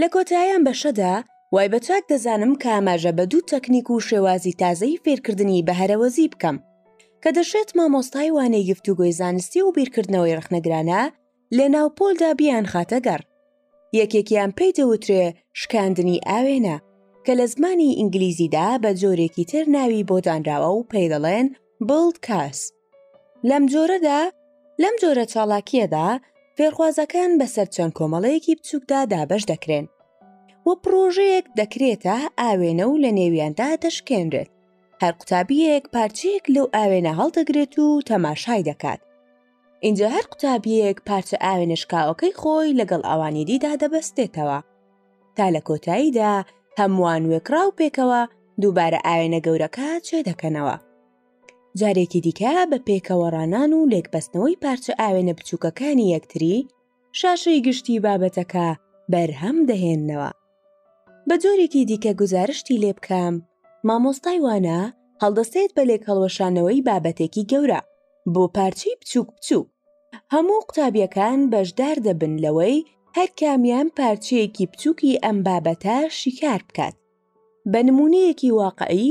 لە کۆتایی ئەم بەشەدا وای بە چاک دەزانم کە ئاماژە بە دوو تەکنیک و شێوازی تازەی فێرکردنی بە هەرەوەزی بکەم کە دەشێت مامۆستای وانەی گفتوگۆی زانستی و بیرکردنەوەی ڕخنەگرانە لە ناو پۆلدا بیان خاتە گەڕ یەکێکیان پێی دەوترێ شکاندنی ئاوێنە کە لە زمانی ئینگلیزیدا بە جۆرێکی تر ناوی بۆ دانراوە و پێی دەڵێن بڵد کاسپ لەم جۆرەدا لەم جۆرە چاڵاکیەدا فێرخوازەکان بەسەر چەند کۆمەڵەیەکی بچووکدا دابش دەکرێن و پرۆژەیەک دەکرێتە ئاوێنە و لە نێویاندا دەشکێنرێت هەر قوتابیەک پارچەیەک لەو ئاوێنە هەڵدەگرێت و تەماشای دەکات اینجا هەر قوتابیەک پارچە ئاوێنە شکاوەکەی خۆی لەگەڵ ئەوانی دیدا دەبەستێتەوە تا لە کۆتاییدا هەمووان وێکڕاو پێکەوە دووبارە ئاوێنە گەورەکە چێ دەکەنەوە جارێکی دیکە بە پێکەوە ڕانان و لێکبەستنەوەی پارچە ئاوێنە بچووکەکانی یەکتری، شاشەی گشتی بابەتەکە بەرهەم دەهێننەوە. بە جۆرێکی دیکە گوزارشتی لێ بکەم، مامۆستای وانە هەڵدەستێت بە لێکهەڵوەشانەوەی بابەتێکی گەورە بۆ پارچەی بچووک بچووک. هەموو قوتابییەکان بەشدار دەبن لەوەی هەر کامیان پارچەیەکی بچووکی ئەم بابەتە شیکار بکات. بە نموونەیەکی واقعی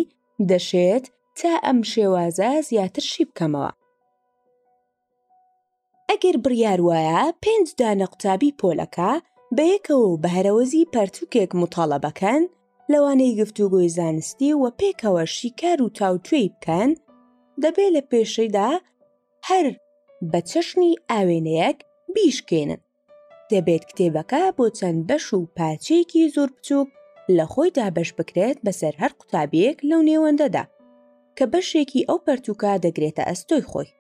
دەشێت تا ئەم شێوازە زیاتر شی بکەمەوە. ئەگەر بڕیار وایە پێنج دانە قوتابی پۆلەکە بەیەکەوە و بەهەرەوەزی پەرتوکێک مطالە بەکەن لەوانەی گفتوگۆی زانستی و پێکەوە شیکار و تاوتوێی بکەن دەبێ لە پێشەیدا هەر بە چەشنی ئاوێنەیەک بیشکێنن دەبێت کتێبەکە بۆ چەند بەش و پارچەیەکی زۆر بچووک لە خۆی دابەش بکرێت بەسەر هەر قوتابیەک لەو نێوەندەدا کە بەشێکی ئەو پەرتوکە دەگرێتە ئەستۆی خۆی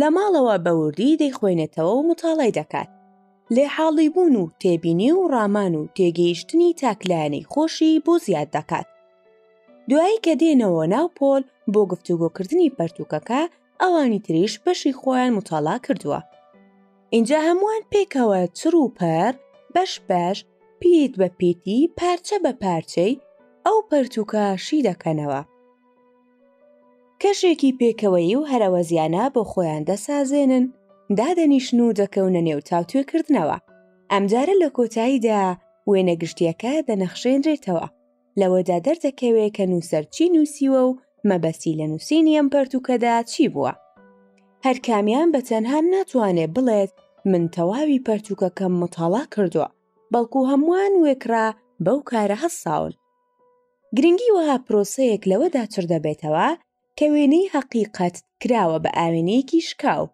لە ماڵەوە بەوردی دەیخوێنێتەوە و متاڵای دەکات لێ حاڵی بوون و تێبینی و ڕامان و تێگەیشتنی تاکلایەنەی خۆشی بۆ زیاد دەکات دوایی کە دێنەوە ناو پۆل بۆ گفتوگۆکردنی پەرتوکەکە ئەوانی تریش بەشی خۆیان متاڵا کردووە ئینجا هەمووان پێکەوە چڕ و پڕ، بەش بەش، پیت بە پیتی، پارچە بە پارچەی ئەو پەرتووکە شی دەکەنەوە. کەشێکی پێکەوەیی و هەرەوەزیانە بۆ خۆیان دەسازێنن، دادەنیشن و دەکەونە نێو تاوتوێکردنەوە. ئەمجارە لە کۆتاییدا وێنە گشتییەکە دەنەخشێنرێتەوە. لەوەدا دەردەکەوێ کە نووسەر چی نووسیوە و مەبەسی لە نووسینی ئەم پەرتوکەدا چی بووە هەرکامیان بە تەنها ناتوانێت بڵێت من تەواوی پەرتوکەکەم متاڵا کردووە بەڵکو هەمووان وێکرا بەو کارە هەستاون گرنگی وەها پرۆسەیەک لەوەدا چڕ دەبێتەوە کە وێنەی هەقیقەت کراوە بە ئاوێنەیەکی شکاو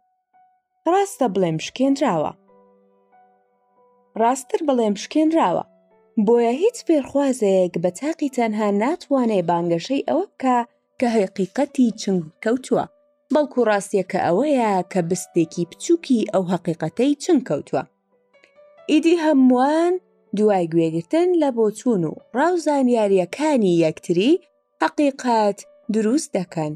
ڕاستە بڵێم شکێنراوە ڕاستتر بڵێم شکێنراوە بۆیە هیچ فێرخوازەیەک بە تاقی تەنها ناتوانێ بانگەشەی ئەوە بکە کە هەیقیقەتی چنگ کەوتووە بەڵکو ڕاستیەکە ئەوەیە کە بستێکی بچووکی ئەو هەقیقەتەی چنگ کەوتووە ئیدی هەمووان دوای گوێگرتن لە بۆچوون و ڕاو زانیاریەکانی یەکتری حەقیقەت دروست دەکەن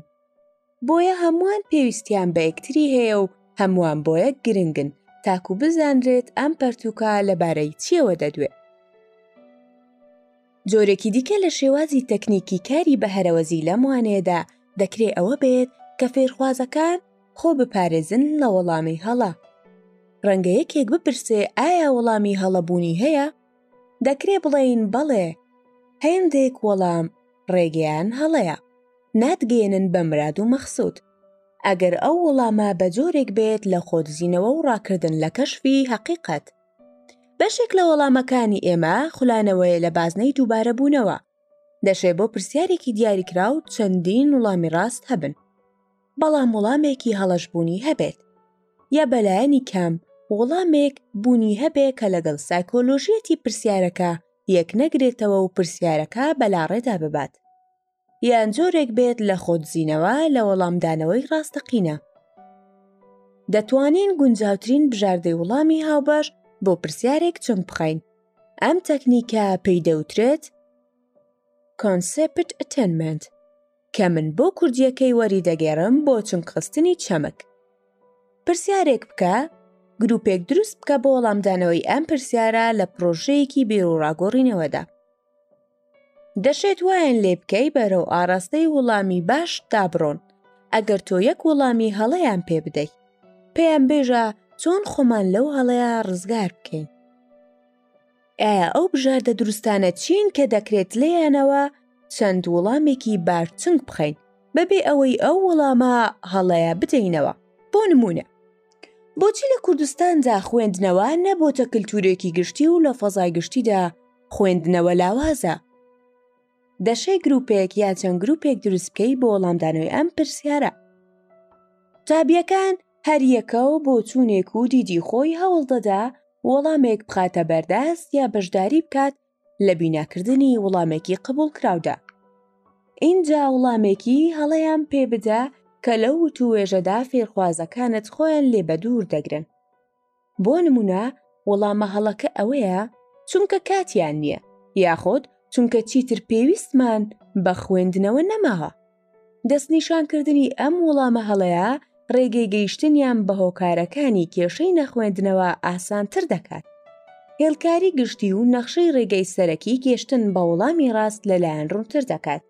بۆیە هەمووان پێویستیان بە یەکتری هەیە و هەمووان بۆیە گرنگن تاکو بزانرێت ئەم پەرتوکە لەبارەی چیەوە دەدوێ جۆرێکی دیکە لە شێوازی تەکنیکی کاری بە هەرەوەزی لەم وانەیەدا دەکرێ ئەوە بێت کە فێرخوازەکان خۆ بپارێزن لە وەڵامی هەڵە ڕەنگە یەکێک بپرسێ ئایا وەڵامی هەڵەبوونی هەیە دەکرێ بڵێین بەڵێ، هێندێک وەڵام ڕێگەیان هەڵەیە، ناتگەیەنن بە مراد و مەخسوود. ئەگەر ئەو وەڵامە بە جۆرێک بێت لە خۆدزینەوە و ڕاکردن لە کەشفی هەقیقەت. بەشێک لە وەڵامەکانی ئێمە خولانەوەیە لە بازنەی دووبارە بوونەوە. دەشێ بۆ پرسیارێکی دیاریکراو چەندین وڵامی ڕاست هەبن. بەڵام وڵامێکی هەڵەش بوونی هەبێت یا بەلایەنی کەم وڵامێک بوونی هەبێ کە لەگەڵ سایکۆلۆژیەتی پرسیارەکە یەک نەگرێتەوە و پرسیارەکە بەلاڕێدا ببات یان جۆرێک بێت لە خۆدزینەوە لە وەڵامدانەوەی ڕاستەقینە دەتوانین گونجاوترین بژاردەی وڵامی هاوبەش بۆ پرسیارێک چۆن بخەین ئەم تەکنیکە پێی دەوترێت کۆنسپت ئەتەنمنت کە من بۆ کوردیەکەی وەری دەگێڕم بۆ چنگ خستنی چەمک پرسیارێک بکە گروپێک دروست بکە بۆ وەڵامدانەوەی ئەم پرسیارە لە پرۆژەیەکی بیرڕاگۆڕینەوەدا دەشێت وایەن لێ بکەی بەرەو ئاراستەی وڵامی باش دابڕۆن ئەگەر تۆ یەک وڵامی هەڵەیان پێ بدەیت پێیان بێژە چۆن خۆمان لەو هەڵەیە ڕزگار بکەین ئایا ئەو بژاردە دروستانە چین کە دەکرێت لێیانەوە چەند وڵامێکی بارچنگ بخەین بەبێ ئەوەی ئەو وەڵامە هەڵەیە بدەینەوە بۆ نمونە بۆچی لە کوردستاندا خوێندنەوە نەبۆتە کللتورێکی گشتی و لە فەزای گشتیدا خوێندنەوە لاوازە دەشێ گروپێک یا چەند گروپێک دروست بکەی بۆ وەڵامدانەوەی ئەم پرسیارە قوتابیەکان هەریەکە و بۆ چوونێک و دیدی خۆی هەوڵ دەدا وەڵامێک بخاتە بەردەست یا بەشداری بکات لە بیناکردنی وڵامێکی قبول کراودا ئینجا وڵامێکی هەڵەیان پێ بدە کە لەو وتوێژەدا فێرخوازەکانت خۆیان لێ بە دوور دەگرن بۆ نمونە وەڵامە هەڵەکە ئەوەیە چونکە کاتیان نیە یاخود چونکە چیتر پێویستمان بە خوێندنەوە نەماوە. دەستنیشانکردنی ئەم وەڵامە هەڵەیە ڕێگەی گەیشتنیان بە هۆکارەکانی کێشەی نەخوێندنەوە ئاسانتر دەکات. هێڵکاری گشتی و نەخشەی ڕێگەی سەرەکی گەشتن بە وەڵامی ڕاست لەلایەن ڕونتر دەکات.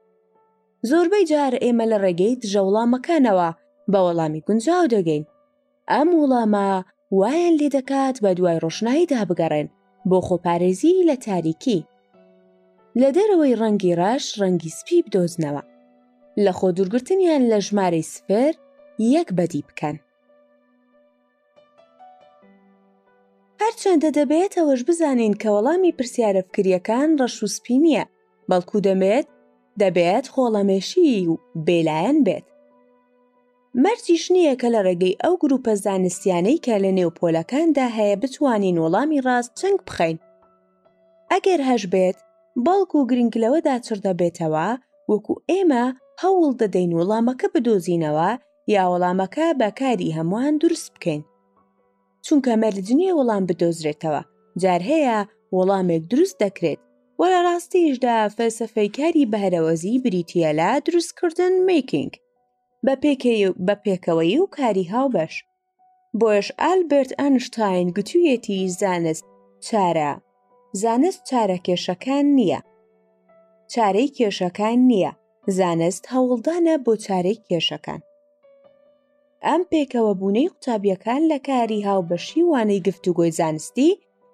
زۆربەی جار ئێمە لە ڕێگەی دژە وەڵامەکانەوە بە وەڵامی گونجاو دەگەین. ئەم وڵامە وایان لێ دەکات بە دوای ڕۆشناییدا بگەڕێن بۆ خۆپارێزی لە تاریکی لە دەرەوەی ڕەنگی ڕەش ڕەنگی سپی بدۆزنەوە لە خۆ دوورگرتنیان لە ژمارەی سفر یەک بەدی بکەن هەرچەندە دەبێت ئەوەش بزانین کە وەڵامی پرسیارە فکریەکان ڕەش و سپی نییە بەڵکو دەمێت دەبێت خۆڵەمێشی و بێلایەن بێت مەرجیش نییە کە لە ڕێگەی ئەو گروپە زانستیانەی کە لە نێو پۆلەکاندا هەیە بتوانین وەڵامی ڕاست چنگ بخەین. ئەگەر هەش بێت، بەڵکو گرنگ لەوەدا چڕ دەبێتەوە وەکو ئێمە هەوڵ دەدەین وەڵامەکە بدۆزینەوە یا وەڵامەکە بە کاری هەمووان دروست بکەین. چونکە مەرج نییە وەڵام بدۆزرێتەوە، جار هەیە وەڵامێک دروست دەکرێت و لە ڕاستیشدا فەلسەفەی کاری بەهرەوەزی بریتییە لە دروستکردن، Making. بە پێکەی و بە پێکەوەی و کاری هاوبەش بۆش ئالبرت ئەنشتاین گوتوویەتی زانست چارە زانست چارە کێشەکان نییە چارەی کێشەکان نییە زانست هەوڵدانە بۆ چارەی کێشەکان ئەم پێکەوە بوونەی قوتابیەکان لە کاری هاوبەشی وانەی گفتوگۆی زانستی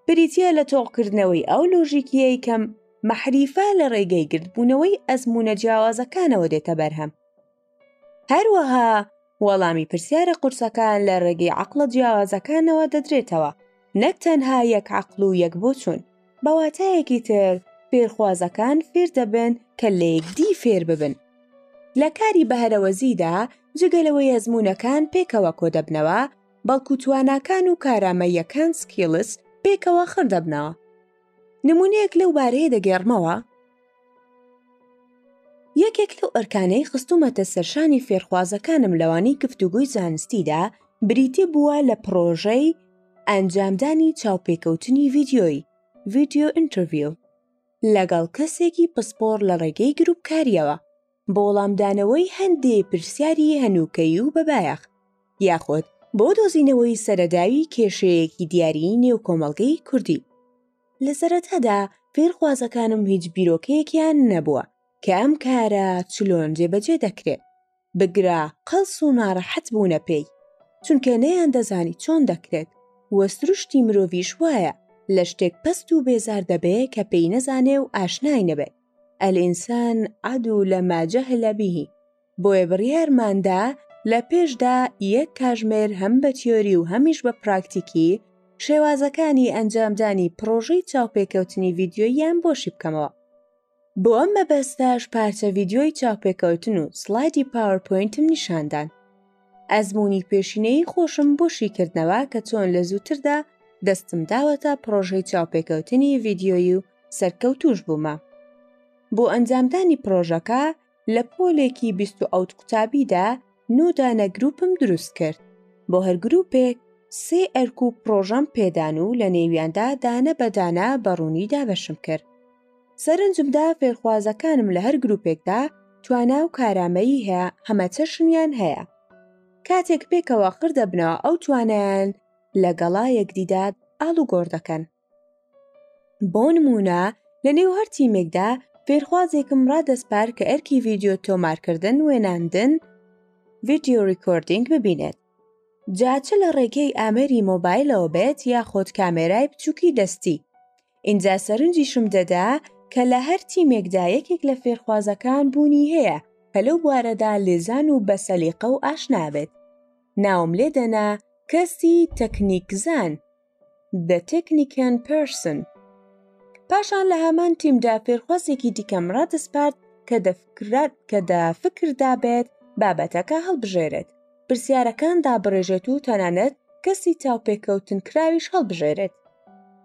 بریتە لە تۆڵکردنەوەی ئەو لۆژیکیەی کەم مەحریفە لە ڕێگەی گردبوونەوەی ئەزمونە جیاوازەکانەوە دێتە بەرهەم هەروەها وەڵامی پرسیارە قورسەکان لە ڕێگەی عەقڵە جیاوازەکانەوە دەدرێتەوە نەک تەنها یەک عەقڵ و یەک بۆچوون بە واتایەکی تر فێرخوازەکان فێر دەبن کە لە یەکدی فێر ببن لە کاری بەهەرەوەزیدا جگە لەوەی ئەزموونەکان پێکەوە کۆدەبنەوە بەڵکو تواناکان و کارامەییەکان سکیڵس پێکەوە خڕدەبنەوە نمونەیەک لەو بارەیە دەگێڕمەوە، یەکێک لەو ئەرکانەی خستومەتە سەرشانی فێرخوازەکانم لەوانی گفتوگۆی زانستیدا بریتی بووە لە پڕۆژەی ئەنجامدانی چاوپێکەوتنی ڤیددیۆی ڤیددیو ئینتەرڤیو لەگەڵ کەسێکی پسپۆڕ لە ڕێگەی گروپکاریەوە بۆ وەڵامدانەوەی هەندێ پرسیاری هەنووکەیی و بەبایەخ یاخود بۆ دۆزینەوەی سەرەداوی کێشەیەکی دیاری نێو کۆمەڵگەی کوردی لە سەرەتادا فێرخوازەکانم هیچ بیرۆکەیەکیان نەبووە کە ئەم کارە چلۆن جێبەجێ دەکرێ بگرە قەڵس و ناڕەحەت بوونە پێی چونکە نەیان دەزانی چۆن دەکرێت و سروشتی مرۆڤیش وایە لە شتێک پەست و بێزار دەبێ کە پێی نەزانێ و ئاشنای نەبێت الانسان عدو لما جهل به بۆیە بڕیارماندا لە پێشدا یەک کاژمێر هەم بە تیۆری و هەمیش بە پراکتیکی شێوازەکانی ئەنجامدانی پڕۆژەی چاوپێکەوتنی ڤیددیۆییان بۆشی بکەمەوە بۆ ئەم مەبەستاش پارچە ڤیددیۆی چاوپێکەوتن و سلایدی پاوەرپۆینتم نیشاندان ئەزموونی پێشینەیی خۆشم بۆ شیکردنەوە کە چۆن لە زووتردا دەستم داوەتە پڕۆژەی چاوپێکەوتنی ڤیدیۆیی و سەرکەوتووش بوومە. بۆ ئەنجامدانی پڕۆژەکە لە پۆلێکی بیست و حەوت قوتابیدا نۆ دانە گرووپم دروست کرد، بۆ هەر گرووپێک سێ ئەرک و پڕۆژەم پێدان و لە نێویاندا دانە بە دانە بە ڕوونی دابەشم کرد. سەرنجم دا فێرخوازەکانم لە هەر گروپێکدا توانا و کارامەیی هەیە هەمەچەشنیان هەیە کاتێک پێکەوە خڕ دەبنەوە ئەو توانایان لە گەڵا یەکدیدا ئاڵ و گۆڕ دەکەن بۆ نمونە لە نێو هەر تیمێکدا فێرخوازێکم ڕادەسپار کە ئەرکی ڤیددیو تۆمارکردن وێناندن ڤیددیو ڕیکۆردینگ ببینێت جا چ لە ڕێگەی ئامێری مۆبایلەوە بێت یاخۆد کامێرای بچووکی دەستی ئینجا سەرنجیشم دەدا کە لە هەر تیمێکدا یەکێک لە فێرخوازەکان بوونی هەیە کە لەو بوارەدا لێزان و بەسەلیقە و ئاشنابێت ناوم لێدەنا کەسی تەکنیکزان The Technican Person پاشان لە هەمان تیمدا فێرخوازێکی دیکەم ڕادەسپارد کە دەفکرات کە دە فکردا بێت بابەتەکە هەڵبژێرێت پرسیارەکان دابڕێژێت و تەنانەت کەسی چاوپێکەوتن کراویش هەڵبژێرێت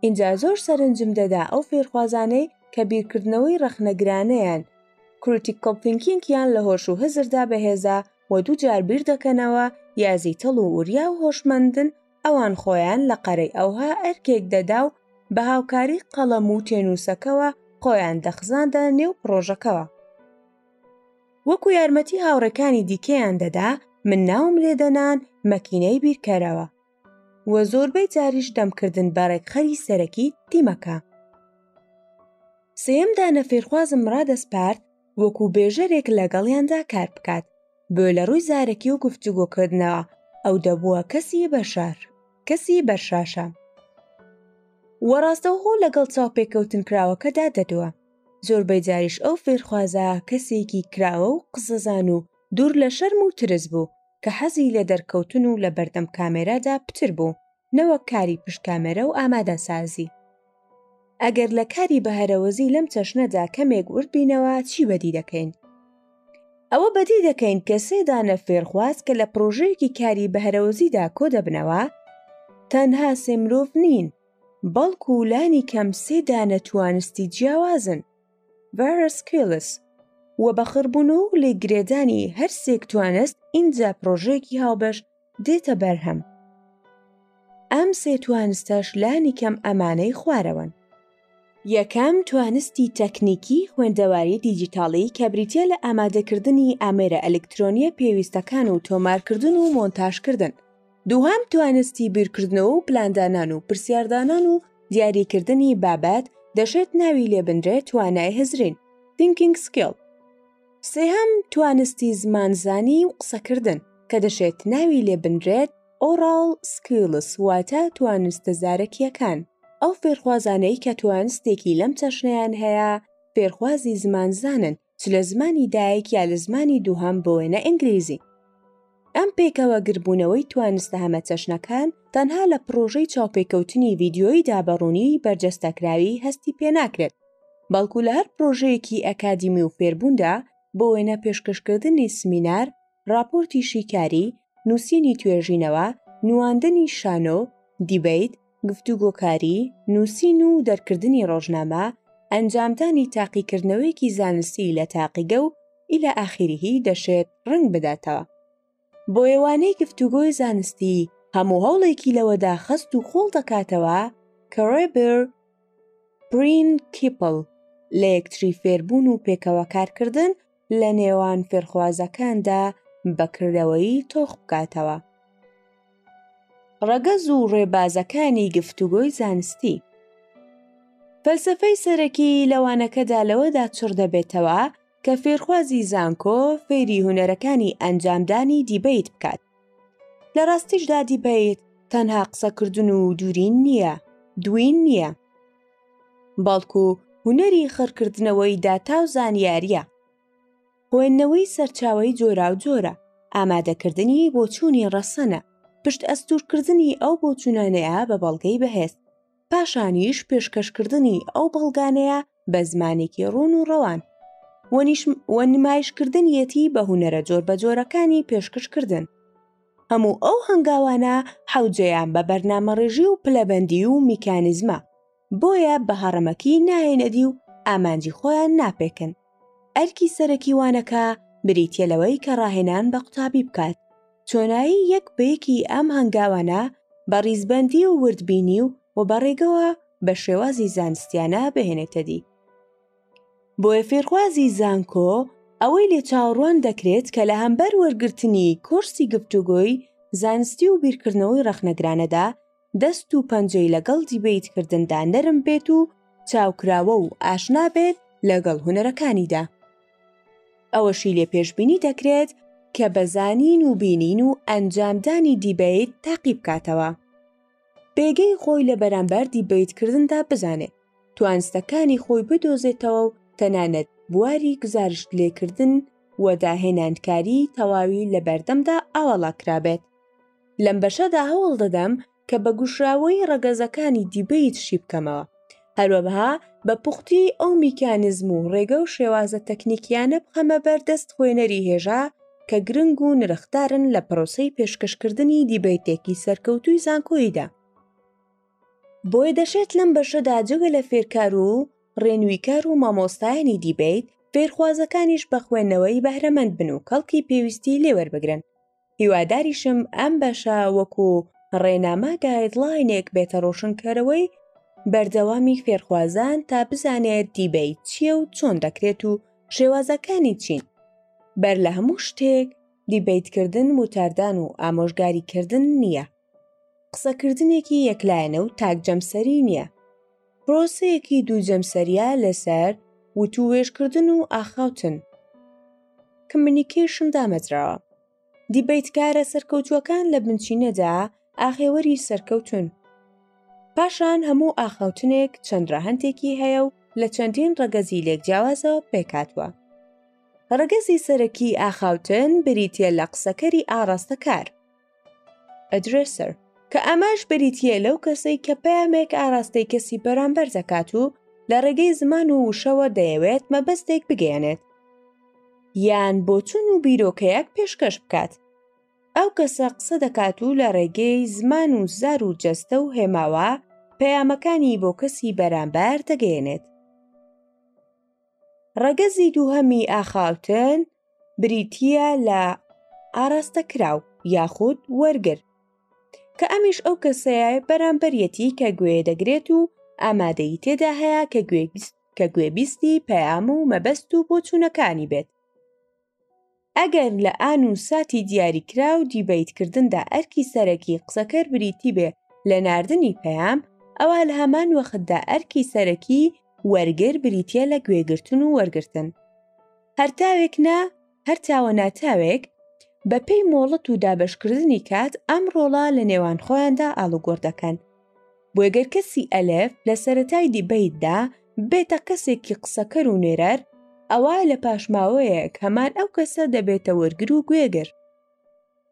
اینجا زۆر سەرنجم دەدا ئەو فێرخوازانەی کە بیرکردنەوەی ڕەخنەگرانەیان کریتیکل تینکینگیان لە هۆش و هزردا بەهێزە و دووجار بیر دەکەنەوە یا زیتەڵ و وریا و هۆشمەندن ئەوان خۆیان لە قەرەی ئەوها ئەرکێک دەدا و بە هاوکاری قەڵەم و تێنووسەکەوە خۆیان دەخزاندە نێو پرۆژەکەەوە. وەکو یارمەتی هاوڕەکانی دیکەیان دەدا من ناوم لێدەنان مەکینەی بیرکەرەوە و زۆربەی جاریش دەمکردن بە ڕێکخەری سەرەکی تیمەکە. سێم دانە فێرخوازم ڕادەسپارد وەکو بێژەرێک لەگەڵیاندا کار بکات، بۆیە لە ڕووی زارەکی و گفتوگۆکردنەوە ئەو دەبووە کەسی بەشار، کەسی بەرشاشە. وە ڕاستەوخۆ لەگەڵ چاوپێکەوتنکراوەکەدا دەدوا. زۆربەی جاریش ئەو فێرخوازە کەسێکی کراوە و قزەزان و دوور لە شەرم و ترس بوو کە حەزی لە دەرکەوتن و لە بەردەم کامێرادا پتر بوو نەوەک کاری پشت کامێرە و ئامادەسازی. ئەگەر لە کاری بەهەرەوەزی لەم چەشنەدا کەمێک ورد بینەوە چی بەدی دەکەین؟ ئەوە بەدی دەکەین کە سێدانە فێرخواز کە لە پرۆژەیەکی کاری بەهەرەوەزیدا کۆ دەبنەوە تەنها سێ مرۆڤ نین بەڵکو و لانی کەم سێدانە توانستی جیاوازن ڤایرسکیلس و بەخڕبوون و لێگرێدانی هەرسێک توانست ئینجا پرۆژەیەکی هاوبەش دێتە بەرهەم. ئەم سێ توانستەش لانی کەم ئەمانەی خوارەوەن. یەکەم، توانستی تەکنیکی خوێندەواری دیجیتاڵی کە بریتیە لە ئامادەکردنی ئامێرە ئەلکترۆنیە پێویستەکان و تۆمارکردن و مۆنتاژکردن. دووهەم، توانستی بیرکردنەوە و پلاندانان و پرسیاردانان و دیاریکردنی بابەت، دەشێت ناوی لێبنرێت توانای هزرین، Thinking Skill. سێهەم، توانستی زمانزانی و قسەکردن، کە دەشێت ناوی لێ بنرێت Oral Skills واتە توانستە زارەکییەکان، ئەو فێرخوازانەی کە توانستێکی لەم چەشنەیان هەیە فێرخوازی زمانزانن چ لە زمانی دایک یا لە زمانی دووهەم بۆ وێنە ئینگلیزی. ئەم پێکەوەگربوونەوەی توانستە هەمەچەشنەکان تەنها لە پڕۆژەی چاوپێکەوتنی ڤیدیۆییدا بە ڕوونی بەرجەستەکراوی هەستی پێناکرێت، بەڵکو لە هەر پڕۆژەیەکی ئەکادیمی و فێربووندا، بۆ وێنە پێشکەشکردنی سمینار، ڕاپۆرتی شیکاری، نووسینی توێژینەوە، نواندنی شانۆ، دیبەیت، گفتوگۆکاری، نووسین و دەرکردنی ڕۆژنامە، ئەنجامدانی تاقیکردنەوەیەکی زانستی لە تاقیگە و ئیلە ئاخیریهی دەشێت ڕەنگ بداتەوە. بۆیە وانەی گفتوگۆی زانستی هەموو هەوڵێکی لەوەدا خەست و قووڵ دەکاتەوە کە ڕێبەر پرینکیپڵ لە یەکتری فێربوون و پێکەوە کارکردن لە نێوان فێرخوازەکاندا بەکردەوەیی تۆخ بکاتەوە. ڕەگەز و ڕێبازەکانی گفتوگۆی زانستی فەلسفەی سەرەکی لەوانەکەدا لەوەدا چڕ دەبێتەوە کە فێرخوازی زانکۆ فێری هوەرەکانی ئەنجامدانی دیبیت بکات لە ڕاستیشدا دیبیت تەنها قسەکردن و دوورین نییە دوین نییە بەڵکو هونەری خڕکردنەوەی داتا و زانیاریە هۆێندنەوەی سەرچاوی جۆراوجۆرە ئامادەکردنی بۆچوونی ڕەسەنە پشت ئەستورکردنی ئەو بۆچوونانەیە بە بەڵگەی بەهێز پاشانیش پێشکەشکردنی ئەو بەڵگانەیە بە زمانێکی ڕوون و ڕەوان وە نمایشکردنیەتی بە هونەرە جۆر بە جۆرەکانی پێشکشکردن هەموو ئەو هەنگاوانە حەوجێیان بە بەرنامەڕێژی و پلەبەندی و میکانیزمە بۆیە بە هەڕەمەکی نایەنەدی و ئامانجی خۆیان ناپێکن ئەرکی سەرەکی وانەکە بریتە لەوەی کە ڕاهێنان بە قوتابی بکات چۆنایی یەک بەیەکی ئەم هەنگاوانە بە ڕیزبەندی و وردبینی و و بەڕێگەوە بە شێوازی زانستیانە بهێنێتەدی. بۆیە فێرخوازی زانکۆ ئەوەی لێ چاوەڕوان دەکرێت کە لە هەمبەر وەرگرتنی کۆرسی گفتوگۆی زانستی و بیرکردنەوەی ڕەخنەگرانەدا دەست و پەنجەی لەگەڵ دیبەیت کردندا نەرم بێت و چاوکراوە و ئاشنا بێت لەگەڵ هونەرەکانیدا ئەوەشی لێ پێشبینی دەکرێت کە بە زانین و بینین و ئەنجامدانی دیبەیت تاقی بکاتەوە. پێگەی خۆی لە بەرامبەر دیبەیتکردندا بزانێت، توانستەکانی خۆی بدۆزێتەوە و تەنانەت بواری گزارشت لێکردن و داهێنانکاریی تەواوی لە بەردەمدا ئاوەڵا کرابێت. لەم بەشەدا هەوڵ دەدەم کە بە گوشراوەیی ڕەگەزەکانی دیبەیت شی بکەمەوە. هەروەبها بە پوختی ئەو میکانزم و ڕێگە و شێوازە تەکنیکیانە بخەمە بەر دەست خوێنەری هێژا کە گرنگ و نرخدارن لە پرۆسی پێشکەشکردنی دیبەیتێکی سەرکەوتوی زانکۆییدا بۆیە دەشێت لەم بەشەدا جگە لە فێرکار و ڕێنویکار و مامۆستایانی دیبیت فێرخوازەکانیش بە خوێندنەوەی بەهرەمەند بن و کەڵکی پێویستی لێوەربگرن هیواداریشم ئەم بەشە وەکو ڕێناما گایدڵاینێک بێتە ڕۆشنکەرەوەی بەردەوامی فێرخوازان تا بزانێت دیبەیت چییە و چۆن دەکرێت و شێوازەکانی چین بەر لە هەموو شتێک دیبیتکردن وتاردان و ئامۆژگاریکردن نییە قسەکردنێکی یەکلایەنە و تاک جەمسەری نییە، پرۆسەیەکی دوو جەمسەریە لەسەر وتووێژکردن و ئاخاوتن Communication دامەزراوە. دیبەیتکارە سەرکەوتووەکان لە بنچینەدا ئاخێوەری سەرکەوتوون. پاشان هەموو ئاخاوتنێک چەند ڕەهەندێکی هەیە و لە چەندین ڕەگەزی لێک جیاوازەوە پێکهاتووە. ڕەگەزی سەرەکی ئاخاوتن بریتیە لە قسەکەری ئاڕاستەکار، ئەدرێسەر، کە ئەمەش بریتییە لەو کەسەی کە پەیامێک ئاراستەی کەسی بەرامبەر دەکات و لە ڕێگەی زمان و وشەوە دەیەوێت مەبەستێک بگەیەنێت یان بۆچون و بیرۆکەیەک پێشکەش بکات ئەو کەسە قسە دەکات و لە ڕێگەی زمان و زار و جەستە و هێماوە پەیامەکانی بۆ کەسی بەرامبەر دەگەیەنێت ڕەگەزی دووهەمی ئاخاوتن بریتییە لە ئاراستە کراو یاخود وەرگر کە ئەمیش ئەو کەسەیە بەرامبەرەتی کە گوێ دەگرێت و ئامادەی تێدا هەیە کە گوێ کە گوێبیستی پەیام و مەبەست و بۆچوونەکانی بێت ئەگەر لە ئان و ساتی دیاریکراو دیبەیتکردندا ئەرکی سەرەکی قسەکەر بریتی بێ لە ناردنی پەیام، ئەوا لە هەمان وەختدا ئەرکی سەرەکی وەرگر بریتیە لە گوێگرتن و وەرگرتن. هەر تاوێک نا، هەر تاوە ناتاوێک، بەپێی مۆڵەت و دابەشکردنی کات، ئەم ڕۆڵە لە نێوان خۆیاندا ئاڵوگۆڕ دەکەن. بۆیە گەر کەسی ئەلێف لە سەرەتای دیبەیتدا بێتە کەسێکی قسەکەر و نێرەر ئەوە لە پاشماوەیەک هەمان ئەو کەسە دەبێتە وەرگر و گوێگر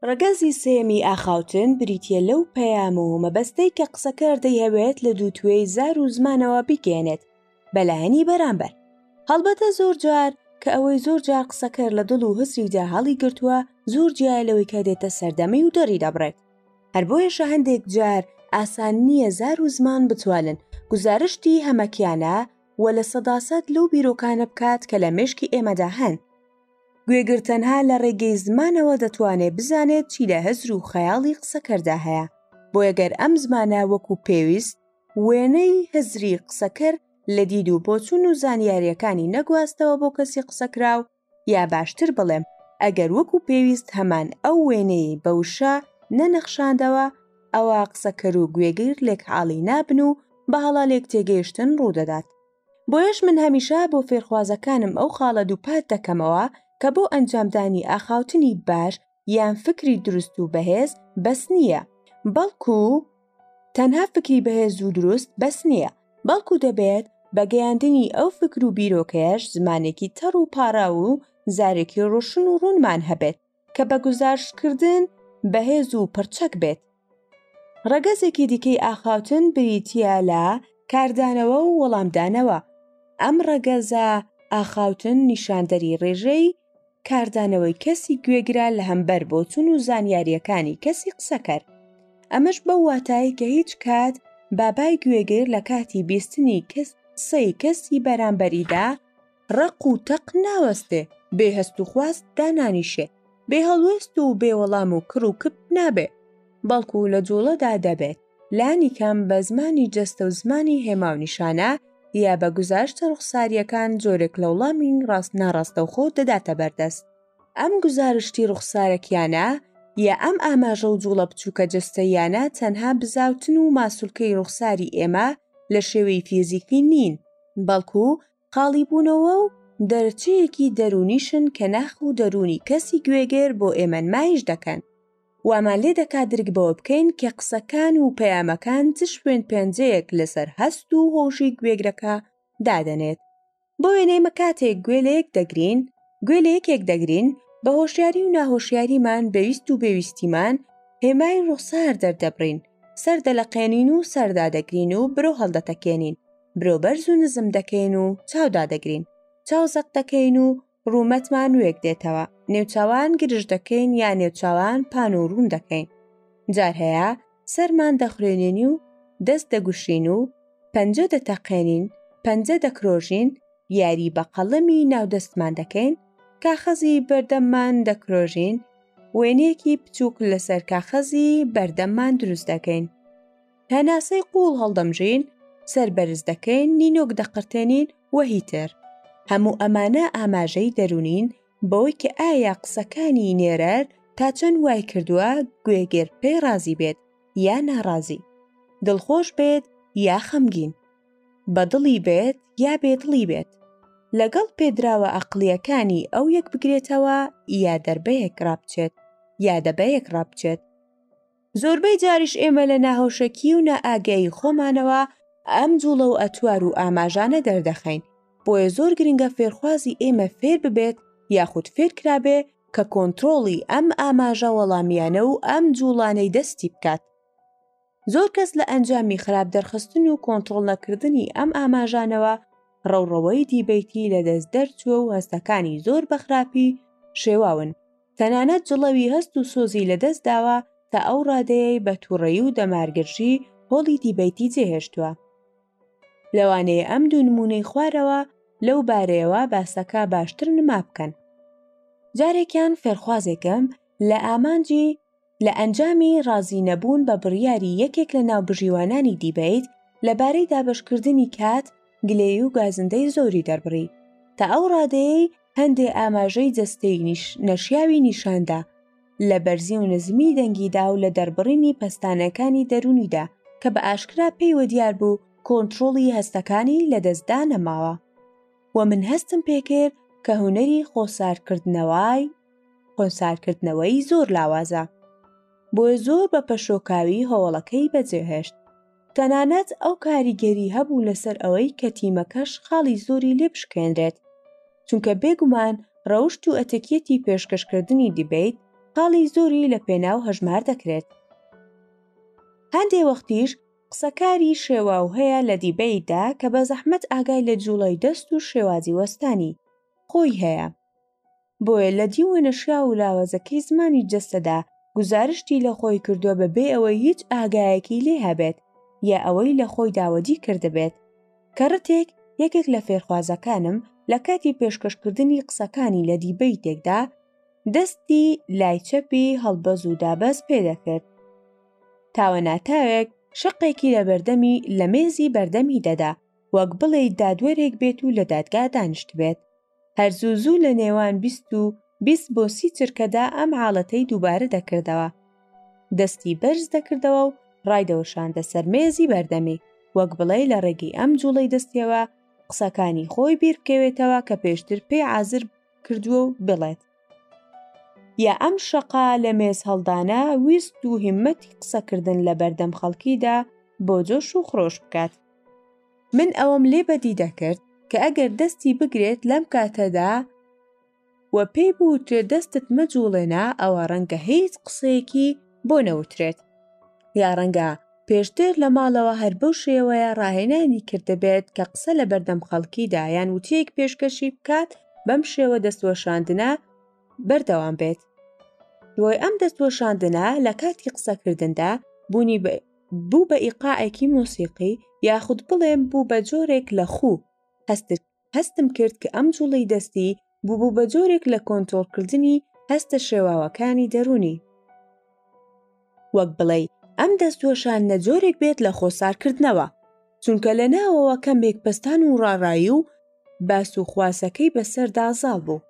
ڕگەزی سێمی ئاخاوتن بریتە لەو پەیام و مەبەستەی کە قسەکار دەیهەوێت لە دووتوێی زار و زمانەوە بیگەێنێت بەلایەنی بەرامبەر هەڵبەتە زۆر جار کە ئەوەی زۆر جار قسەکەر لە دڵ و هزریدا هەڵی گرتووە زۆر جیا لەوەی کە دێتە سەردەمی و دەڕی دەبڕێت هەر بۆیەشە هەندێک جار ئاسان نییە زار و زمان بتوانن گوزارشتی هەمەکیانە و لە سەداسەد لەو بیرۆکانە بکات کە لە مێشکی ئێمەدا هەن. گوێگر تەنها لە ڕێگەی زمانەوە دەتوانێت بزانێت چی لە هزر و خەیاڵی قسەکەردا هەیە، بۆیە گەر ئەم زمانە وەکو پێویست وێنەی هزری قسەکەر لە دید و بۆچون و زانیارییەکانی نەگواستەوە بۆ کەسی قسەکراو، یا باشتر بڵێم ئەگەر وەکو پێویست هەمان ئەو وێنەیەی بە وشە نەنەخشاندەوە ئەوە قسەکەر و گوێگر لێکعاڵی نابن و بە هەڵە لێک تێگەیشتن ڕوودەدات بۆیەش من هەمیشە بۆ فێرخوازەکانم ئەو خاڵە دووپات دەکەمەوە کە بۆ ئەنجامدانی ئاخاوتنی باش یان فکری دروست و بەهێز بەس نییە بەڵکو تەنها فکری بەهێز و دروست بەس نییە بەڵکو دەبێت بە گەیاندنی ئەو فکر و بیرۆکەیەش زمانێکی تەڕ و پاراو و زارێکی ڕۆشن و ڕوونمان هەبێت کە بە گزارشتکردن بەهێز و پڕچەک بێت ڕەگەزێکی دیکەی ئاخاوتن بریتە لە کاردانەوە و وەڵامدانەوە ئەم ڕەگەزە ئاخاوتن نیشاندەری ڕێژەی کاردانەوەی کەسی گوێگرە لە هەمبەر بۆچون و زانیاریەکانی کەسی قسەکەر ئەمەش بە واتایی کە هیچ کات بابای گوێگر لە کاتی بیستنی کەس قسەی کەسی بەرامبەریدا ڕق و تەق ناوەستێ، بێ هەست و خواست دانانیشێ، بێ هەڵوێست و بێ وەڵام و کڕ و کپت نابێ، بەڵکوو لە جووڵەدا دەبێت، لانیکەم بە زمانی جەستە و زمانی هێما و نیشانە یا بە گوزارشتە ڕوخسارییەکان جۆرێک لە وڵامی ڕاست ناڕاستەوخۆ دەداتە بەردەست. ئەم گوزارشتی ڕوخسارەکییانە یا ئەم ئاماژە و جووڵە بچووکە جەستەییانە تەنها بزاوتن و ماسوولکەی ڕوخساری ئێمە لە شێوەی فیزیکی نین، بەڵکوو خاڵی بوونەوە و دەرچەیەکی دەروونیشن کە ناخ و دەروونی کەسی گوێگر بۆ ئێمە نمایش دەکەن. وامان لێ دەکات درک بەوە بکەین کە قسەکان و پەیامەکان چ شوێن پێنجەیەک لەسەر هەست و هۆشی گوێگرەکە دادەنێت. بۆ وێنە ئێمە کاتێک گوێ لە یەک دەگرین، گوێ لە یەکێک دەگرین، بە هۆشیاری و ناهۆشیاریمان بە ویست و بێ ویستیمان هێمای ڕوخسار دەردەبڕین، سەر دەلەقێنین و سەر دادەگرین و برۆ هەڵدەتەکێنین. برۆ بەرز و نزم دەکەین و چاو دادەگرین چاو زەق دەکەین و ڕوومەتمان وێک دێتەوە نێوچوان گرژ دەکەین یا نێوچوان پان و ڕوون دەکەین جار هەیە سەرمان دەخورێنێنی و دەست دەگوشین و پەنجە دەتەقێنین پەنجە دەکرۆژین یاری بە قەڵەمی ناودەستمان دەکەین کاخەزی بەردەممان دەکرۆژین وێنەیەکی بچووک لەسەر کاخەزی بەردەممان دروست دەکەین هەناسەی قووڵ هەڵدەمژین، سەر بەرز دەکەین، نینۆک دەقرتێنین و هیتر. هەموو ئەمانە ئاماژەی دەروونین بەوەی کە ئایا قسەکانی نێرەر تا چەند وای کردووە گوێگر پێی ڕازی بێت یا ناڕازی، دڵخۆش بێت یا خەمگین، بەدڵی بێت یا بێدڵی بێت، لەگەڵ پێدراوە ئەقڵییەکانی ئەو یەکبگرێتەوە یا دەربەیەک ڕابچێت یا دەبەیەک ڕابچێت. زۆربەی جاریش ئێمە لە ناهۆشەکی و نائاگایی خۆمانەوە ئەم جوڵە و ئەتوار و ئاماژانە دەردەخەین بۆیە زۆر گرنگە فێرخوازی ئێمە فێر ببێت یاخود فێر کرابێ کە کۆنتترۆڵی ئەم ئاماژە وەڵامیانە و ئەم جوڵانەی دەستی بکات زۆر کەس لە ئەنجامی خراپ دەرخستن و کۆنتترۆل نەکردنی ئەم ئاماژانەوە ڕەوڕەوەی دیبیتی لە دەست دەرچووە و هەستەکانی زۆر بەخراپی شێواون تەنانەت جڵەوی هەست و سۆزی لەدەست داوە تا ئەو ڕادەیەی بە تووڕەیی و دەمارگرژی هۆڵی دیبەیتی جێهێشتووە لەوانەیە ئەم دوو نمونەی خوارەوە لەو بارەیەوە باسەکە باشتر نما بکەن جارێکیان فێرخوازێکم لە ئامانجی لە ئەنجامی ڕازی نەبوون بە بڕیاری یەکێک لە ناوبژیوانانی دیبیت لەبارەی دابشکردنی کات گلەی و گازندەی زۆری دەربڕی تا ئەو ڕادەیەی هەندێ ئاماژەی جەستەی نەشیاوی نیشاندا لە بەرزی و نزمی دەنگیدا و لە دەربڕینی پەستانەکانی دەرونیدا کە بە ئاشکرا پێی وە دیار بوو کۆنتترۆڵی هەستەکانی لە دەستدا نەماوە و من هەستم پێکرد کە هوەری خۆسارکردنەوەی خۆنسارکردنەوەی زۆر لاوازە بۆیە زۆر بە پەشۆکاوی هەوڵەکەی بەجێهێشت تەنانەت ئەو کاریگەری هەبوو لەسەر ئەوەی کە تیمەکەش خاڵی زۆری لێ بشکێنرێت چونکە بێگومان ڕەوشت و ئەتەکیەتی پێشکەشکردنی دیبیت خاڵی زۆری لە پێناو هەژمار دەکرێت هەندێ وەختیش قسەکاری شێواو هەیە لە دیبیتدا کە بە زەحمەت ئاگای لە جوڵەی دەست و شێوازی وەستانی خۆی هەیە بۆیە لە دیوەنە شیاو و لاوازەکەی زمانی جەستەدا گوزارشتی لە خۆی کردووە بەبێ ئەوەی هیچ ئاگایەکی لێ هەبێت یا ئەوەی لە خۆی داوەدی کردبێت کە ڕتێک یەکێک لە فێرخوازەکانم لە کاتی پێشکەشکردنی قسەکانی لە دیبەیتێکدا دەستی لای چەپی هەڵبەز و دابەز پێدەکرد تاوە ناتاوێک شقێکی لە بەردەمی لە مێزی بەردەمی دەدا وەک بڵێ دادوەرێک بێت و لە دادگا دانیشت بێت هەر زوو زوو لە نێوان بیست و بیست بۆ سی چرکەدا ئەم حاڵەتەی دووبارە دەکردەوە. دەستی بەرز دەکردەوە و ڕایدەوەشاندە سەر مێزی بەردەمی، وەک بڵێی لە ڕێگەی ئەم جووڵەی دەستیەوە قسەکانی خۆی بیر بکەوێتەوە کە پێشتر پێی عازر کردووە و بڵێت. یا ئەم شەقە لە مێز هەڵدانە ویست و هیممەتی قسەکردن لە بەردەم خەڵکیدا بۆ جۆش و خرۆش بکات. من ئەوەم لێ بەدی دەکرد کە ئەگەر دەستی بگرێت لەم کاتەدا و پێی بوترێت دەستت مەجوڵێنا ئەوە ڕەنگە هیچ قسەیەکی بۆ نەوترێت یا ڕەنگە پێشتر لە ماڵەوە هەر بەو شێوەیە ڕاهێنانی کردبێت کە قسە لە بەردەم خەڵکیدا یان وتەیەک پێشکەشی بکات بەم شێوە دەستوەشاندنە بەردەوام بێت دوای ئەم دەستوەشاندنە لە کاتی قسەکردندا بوونی بوو بە ئیقاعێکی مۆسیقی یاخود بڵێم بوو بە جۆرێک لە خوو هەستت هەستم کرد کە ئەم جوڵی دەستی بوو بە جۆرێک لە کۆنتۆڵکردنی هەستە شێواوەکانی دەرونی وەک بڵێ ئەم دەستوەشان نە جۆرێک بێت لە خۆسارکردنەوە چونکە لە ناوەوە کەمێک پستان و ڕاڕایی و باس و خواسەکەی بەسەردا زاڵ بوو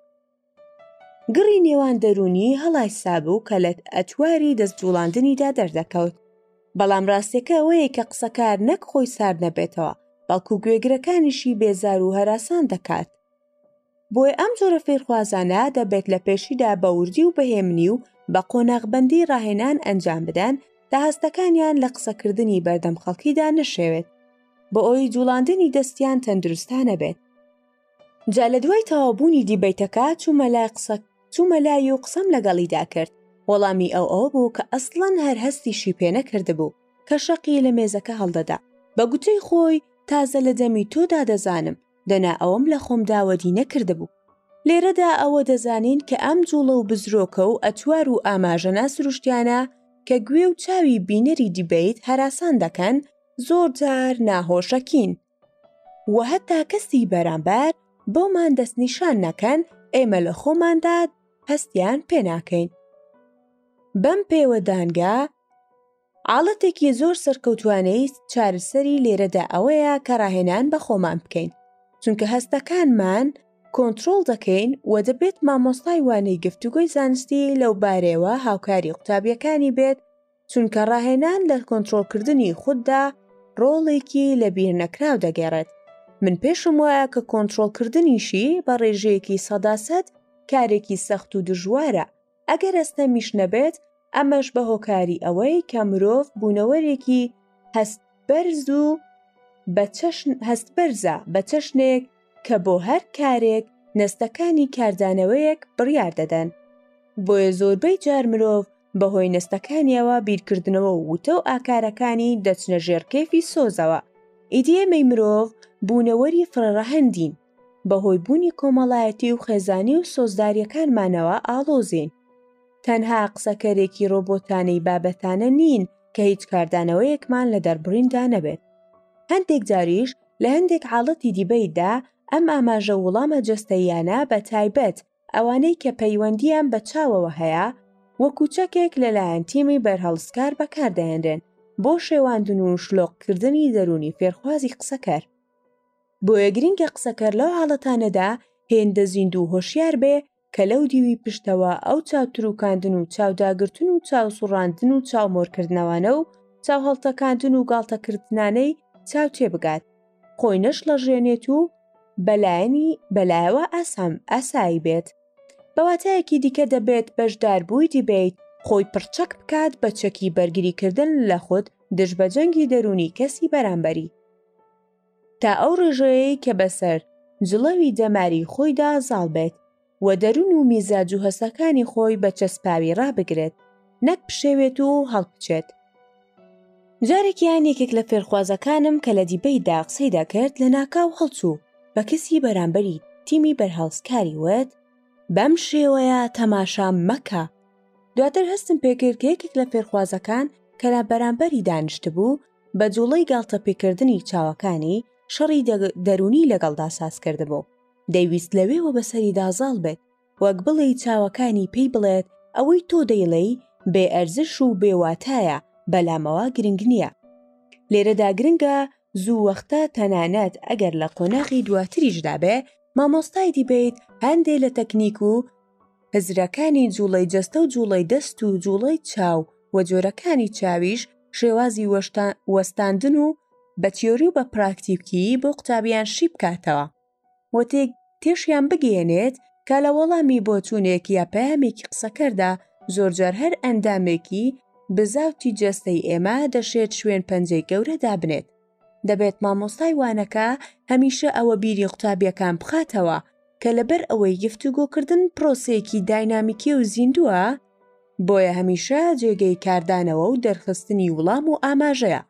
گڕی نێوان دەروونی هەڵایسابوو کە لە ئەتواری دەست جوڵاندنیدا دەردەکەوت بەڵام ڕاستەکە ئەوەیە کە قسەکار نەک خۆی سار نەبێتەوە بەڵکو گوێگرەکانیشی بێزار و هەراسان دەکات بۆیە ئەم جۆرە فێرخوازانە دەبێت لە پێشیدا بە وردی و بەهێمنی و بە قۆناغبندی ڕاهێنان ئەنجام بدەن تا هەستەکانیان لە قسەکردنی بەردەم خەڵکیدا نەشێوێت بۆ ئەوی جوڵاندنی دەستیان تەندروستانە بێت جا لە دوای تەواو بوونی دیبەیتەکە چوومە لای قسە چوومە لای و قسەم لەگەڵیدا کرد وەڵامی ئەو ئەوە بوو کە ئەسڵەن هەر هەستیشی پێ نەکردبوو کە شەقی لە مێزەکە هەڵدەدا بە گوتەی خۆی تازە لە دەمی تۆدا دەزانم دەنا ئەوەم لە خۆمدا وەدی نەکردبوو لێرەدا ئەوە دەزانین کە ئەم جوڵە و بزرۆکە و ئەتوار و ئاماژە ناسروشتیانە کە گوێ و چاوی بینەری دیبەیت هەراسان دەکەن زۆر جار ناهۆشەکین وە هەتا کەسی بەرامبەر بۆمان دەستنیشان نەکەن ئێمە لە خۆماندا هەستیان پێناکەین بەم پێوە دانگە ئاڵەتێکی زۆر سەرکەوتوانەی چارەسەری لێرەدا ئەوەیە کە ڕاهێنان بە خۆمان بکەین چونکە هەستەکانمان کۆنتترۆل دەکەین و دەبێت مامۆستای وانەی گفتوگۆی زانستی لەو بارەیەوە هاوکاری قوتابیەکانی بێت چونکە ڕاهێنان لە کۆنتترۆلکردنی خوددا ڕۆڵێکی لە بیرنەکراو دەگەێڕێت من پێشم وایە کە کۆنتترۆلکردنیشی بە ڕێژەیەکی سەداسەد کارێکی سەخت و دژوارە ئەگەر ئەستەمیش نەبێت ئەمەش بە هۆکاری ئەوەی کە مرۆڤ بوونەوەرێکی هەست بەرز و بە چەشن هەست بەرزە بە چەشنێک کە بۆ هەر کارێک نەستەکانی کاردانەوەیەک بڕیار دەدەن بۆیە زۆربەی جار مرۆڤ بەهۆی نەستەکانیەوە بیرکردنەوە و وتە و ئاکارەکانی دەچنە ژێر کەیفی سۆزەوە ئیدی ئێمەی مرۆڤ بوونەوەری فڕەڕەهەندین بەهۆی بوونی کۆمەڵایەتی و خێزانی و سۆزداریەکانمانەوە ئاڵۆزین تەنها قسەکەرێکی ڕۆبۆتانەی بابەتانە نین کە هیچ کاردانەوەیەکمان لە دەربڕیندا نەبێت هەندێک جاریش لە هەندێک حاڵەتی دیبەیدا ئەم ئاماژە وڵامە جەستەییانە بە تایبەت ئەوانەی کە پەیوەندیان بە چاوەوە هەیە وەکو چەکێک لەلایەن تیمی بەرهەڵستکار بەکاردەهێنرێن بۆ شێواندن و شلۆقکردنی دەرونی فێرخوازی قسەکەر بۆیە گرنگە قسەکەر لەو حاڵەتانەدا هێندە زیندوو هۆشیار بێ کە لەو دیوی پشتەوە ئەو چاوتروکاندن و چاوداگرتن و چاوسوڕاندن و چاومۆرکردنەوانە و چاوهەڵتەکاندن و گاڵتەکردنانەی چاو تێبگات خۆی نەشڵەژێنێت و بەلایەنی بەلایەوە ئاسام ئاسایی بێت بەواتایەکی دیکە دەبێت بەشدار بووی دیبیت خۆی پڕچەک بکات بە چەکی بەرگریکردن لە خود دژ بە جەنگی دەرونی کەسی بەرامبەری تا ئەو ڕێژەیەی کە بەسەر جڵەوی دەماری خۆیدا زاڵ بێت و دەروون و میزاج و هەستەکانی خۆی بە چەسپاوی ڕابگرێت نەک بشێوێت و هەڵبچێت. جارێکیان یەکێک لە فێرخوازەکانم کە لە دیبەیتدا قسەی دەکرد لەناکاو هەڵچوو بە کەسی بەرامبەری تیمی بەرهەڵستکاری وت، بەم شێوەیە تەماشام مەکە. دواتر هەستم پێکرد کە یەکێک لە فێرخوازەکان کە لە بەرامبەری دانیشتبوو بە جووڵەی گاڵتەپێکردنی چاوەکانی شەڕی دەروونی لەگەڵدا سازکردبوو. دەیویست لەوێوە بەسەریدا زاڵ بێت، وەک بڵێی چاوەکانی پێی بڵێت ئەوەی تۆ دەیڵێی بێ ئەرزش و بێ واتایە بەلامەوە گرنگ نییە. لێرەدا گرنگە زوو وەختە تەنانەت ئەگەر لە قۆناغی دواتریشدا بێ مامۆستای دیبەیت هەندێ لە تەکنیک و هزرەکانی جوڵەی جەستە و جوڵەی دەست و جوڵەی چاو و جۆرەکانی چاویش شێوازی وەستاندن و بە تیۆری و بە پراکتیکیی بۆ قوتابیان شی بکاتەوە و تێشیان بگەیەنێت کە لە وەڵامی بۆچوونێک یا پەیامێکی قسەکەردا زۆرجار هەر ئەندامێکی بزاوتی جەستەی ئێمە دەشێت شوێنپەنجەی گەورە دابنێت. دەبێت مامۆستای وانەکە هەمیشە ئەوە بیری قوتابیەکان بخاتەوە کە لەبەر ئەوەی گفتوگۆکردن پرۆسەیەکی داینامیکی و زیندووە بۆیە هەمیشە جێگەی کاردانەوە و دەرخستنی وڵام و ئاماژەیە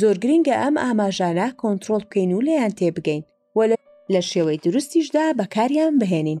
زۆر گرنگە ئەم ئاماژانە کۆنتترۆل بکەین و لەیان تێبگەین وە لە شێوەی دروستیشدا بەکاریان بهێنین